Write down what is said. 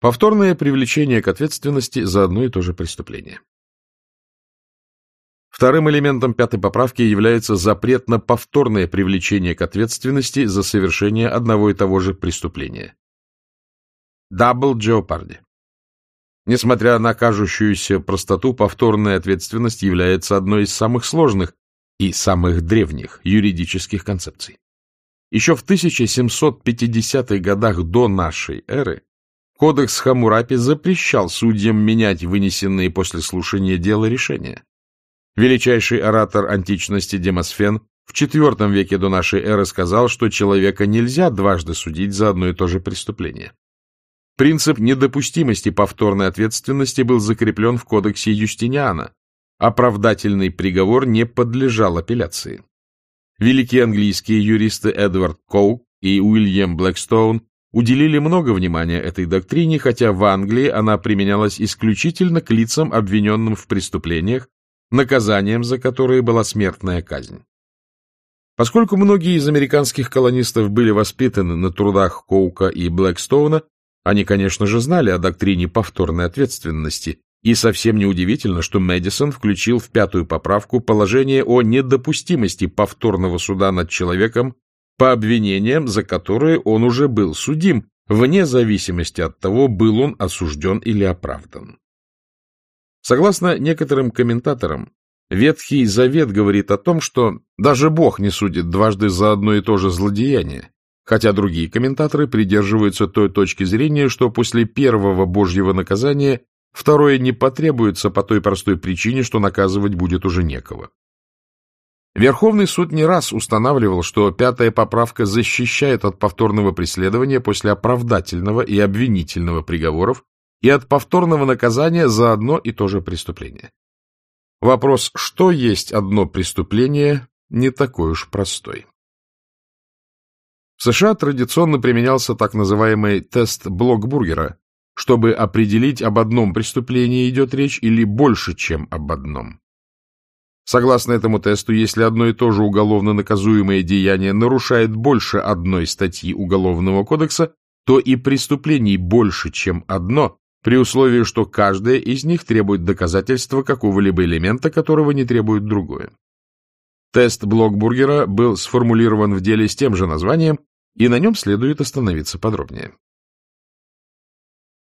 Повторное привлечение к ответственности за одно и то же преступление. Вторым элементом пятой поправки является запрет на повторное привлечение к ответственности за совершение одного и того же преступления. Дабл Джеопарди. Несмотря на кажущуюся простоту, повторная ответственность является одной из самых сложных и самых древних юридических концепций. Еще в 1750-х годах до нашей эры Кодекс Хамурапи запрещал судьям менять вынесенные после слушания дела решения. Величайший оратор античности Демосфен в IV веке до нашей эры сказал, что человека нельзя дважды судить за одно и то же преступление. Принцип недопустимости повторной ответственности был закреплен в кодексе Юстиниана. Оправдательный приговор не подлежал апелляции. Великие английские юристы Эдвард Коук и Уильям Блэкстоун уделили много внимания этой доктрине, хотя в Англии она применялась исключительно к лицам, обвиненным в преступлениях, наказанием за которые была смертная казнь. Поскольку многие из американских колонистов были воспитаны на трудах Коука и Блэкстоуна, они, конечно же, знали о доктрине повторной ответственности, и совсем неудивительно, что Мэдисон включил в пятую поправку положение о недопустимости повторного суда над человеком по обвинениям, за которые он уже был судим, вне зависимости от того, был он осужден или оправдан. Согласно некоторым комментаторам, Ветхий Завет говорит о том, что даже Бог не судит дважды за одно и то же злодеяние, хотя другие комментаторы придерживаются той точки зрения, что после первого Божьего наказания второе не потребуется по той простой причине, что наказывать будет уже некого. Верховный суд не раз устанавливал, что пятая поправка защищает от повторного преследования после оправдательного и обвинительного приговоров и от повторного наказания за одно и то же преступление. Вопрос, что есть одно преступление, не такой уж простой. В США традиционно применялся так называемый тест Блокбургера, чтобы определить, об одном преступлении идет речь или больше, чем об одном. Согласно этому тесту, если одно и то же уголовно наказуемое деяние нарушает больше одной статьи Уголовного кодекса, то и преступлений больше, чем одно, при условии, что каждое из них требует доказательства какого-либо элемента, которого не требует другое. Тест Блокбургера был сформулирован в деле с тем же названием, и на нем следует остановиться подробнее.